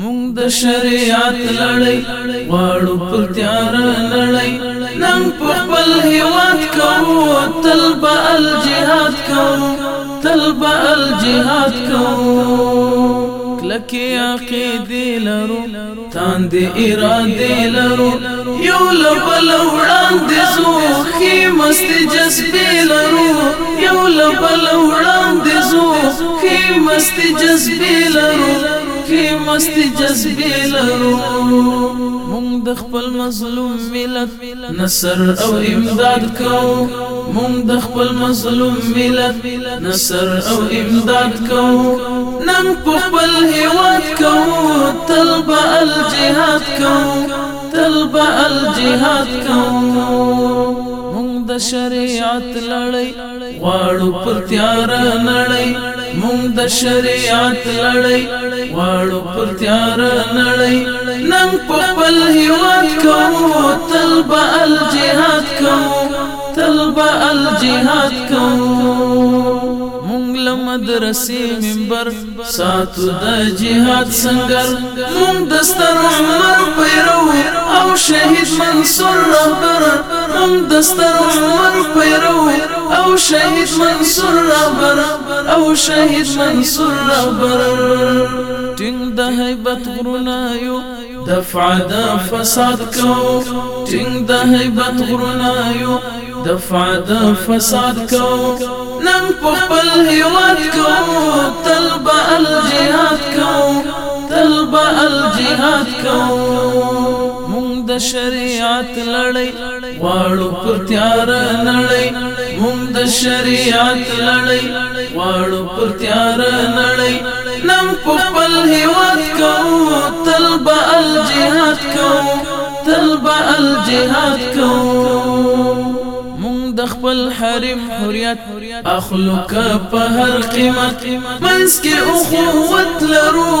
مونږ د شریعت لړۍ غواړو پر تیار لړۍ نن په خپل هیواد کوو تل به الجهاد کوو تل به الجهاد کوو کلکی عقیدی لرو تاند ارادی لرو یو لبل وړاند زو خی مست جذبی لرو یو لبل وړاند زو خی مست جذبی لرو خی مست جذبی لرو مونږ د خپل مظلوم ملت نصر او امداد کوو مونږ د خپل مظلوم ملت نصر او امداد کوو نن په خپل هیواد کوو تل به الجهاد کوو تل به الجهاد کوو مونږ د شریعت لړۍ غواړو پر تیار نړۍ مونږ د شریعت لړۍ غواړو پر تیار نړۍ نن په خپل هیواد کوو تل به الجهاد کوو سال جهاد کوو مونږ له مدرسې منبر ساتو د جهاد سنگر مونږ د ستر عمر پیرو او شهید منصور رهبر مونږ د ستر عمر پیرو او شهید منصور رهبر او شهید منصور رهبر ټینګ د هیبت غرونه یو دفع د فساد کو ټینګ د هیبت غرونه یو دفع د فساد کو نن په خپل هیواد کو طلب الجهاد کو طلب الجهاد کو مونږ د شریعت لړۍ واړو پر تیار نړۍ مونږ د شریعت لړۍ واړو پر تیار نړۍ نن په خپل هیواد کو طلب الجهاد کو طلب الجهاد کو خپل حرم حریت اخلو که په هر قیمت منس کې اخوت لرو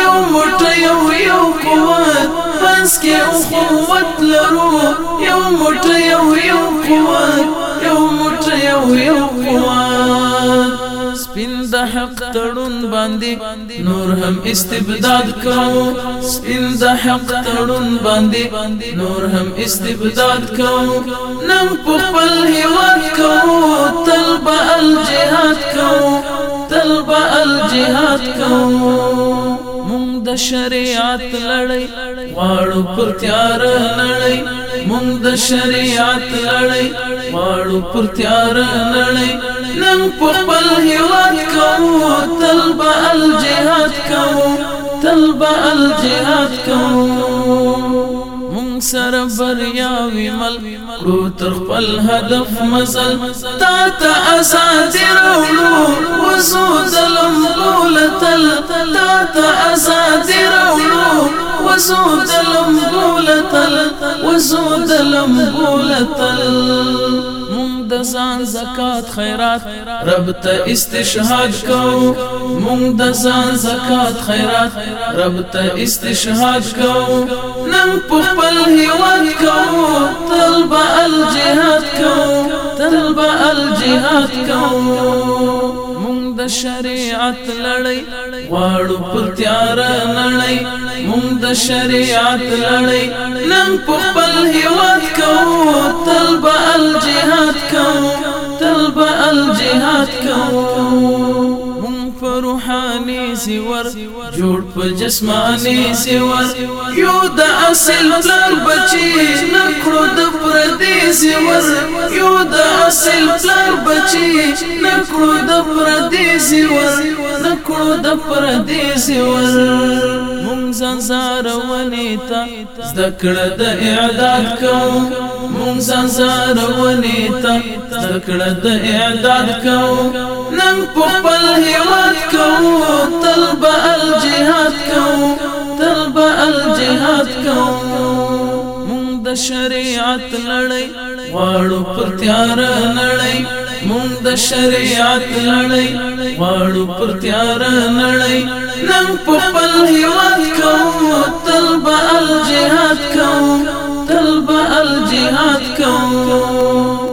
یو مټه یو یو قوت منس کې اخوت لرو یو مټه یو یو قوت یو مټه یو یو قوت سپین د حق تړون باندې نور هم استبداد کوو سپین د حق تړون باندې نور هم استبداد کوو نن په د شریعت لړۍ واړو پر تیار لړۍ مونږ د شریعت لړۍ واړو پر تیار لړۍ نن په خپل هیواد کوو طلب الجهاد کوو طلب الجهاد کوو سر بریا ویمل کرو تر خپل هدف مزل تا ته آزادی دولتل مونږ د ځان زکات خیرات رب ته استشهاد کو مونږ د ځان زکات خیرات رب ته استشهاد کو نن په خپل هیواد کو طلب الجهاد کو طلب الجهاد کو د شریعت لړۍ غواړو په تیار نړۍ موږ د شریعت لړۍ نن په خپل هیواد کوو طلب الجهاد کوو طلب الجهاد کوو په روحاني سیور جوړ په جسماني سیور یو د اصل پلان بچي نکړو د پرد زی ور یو د اصل پلار بچی نکړو د پردې زی ور نکړو د پردې زی ور مونږ زنزار ونیتا زکړه د اعداد کوم مونږ زنزار ونیتا زکړه د اعداد کوم نن په بل هیواد کوم شریعت لړۍ واړو پر تیار لړۍ مونږ د شریعت لړۍ واړو پر تیار لړۍ نن په بل هیواد کوو طلب الجهاد کوو طلب الجهاد کوو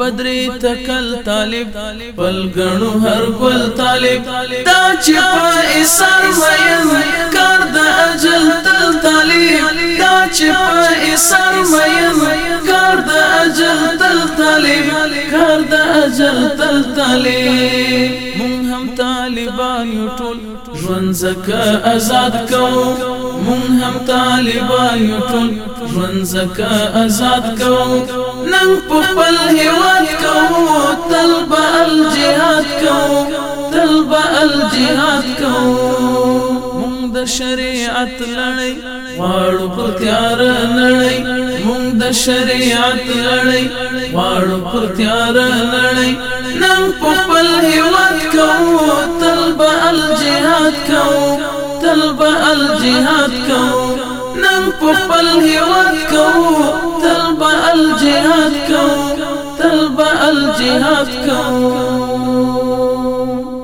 بدری تکل طالب پلګنو هر ګل طالب دا چې په اسر مېن کار د اجل تل طالب دا چې په اسر زل تل تلې مون هم طالبان یو ټول ژوند زکه آزاد کوو مون هم طالبان یو ټول ژوند زکه آزاد کوو نن په خپل هیواد کوو طلب الجهاد کوو طلب الجهاد کوو مون د شریعت لړۍ غواړو پر تیار د شریعت لړۍ واړو پر تیار لړۍ نن په خپل هیواد کوو طلب الجهاد کوو طلب الجهاد کوو نن په خپل هیواد کوو طلب الجهاد کوو طلب الجهاد کوو